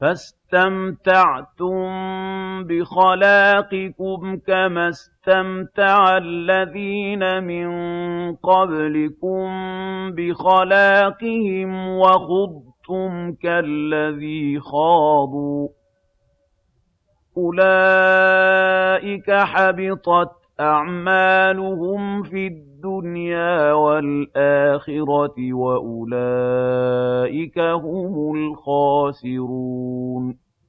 فَاسْتَمْتَعْتُم بِخَلَاقِكُمْ كَمَا اسْتَمْتَعَ الَّذِينَ مِن قَبْلِكُم بِخَلَاقِهِمْ وَخُضْتُمْ كَالَّذِي خَاضُوا ۚ. أُولَٰئِكَ حَبِطَتْ أَعْمَالُهُمْ فِي الدُّنْيَا وَالْآخِرَةِ ۖ وَأُولَٰئِكَ هُمُ الْخَاسِرُونَ.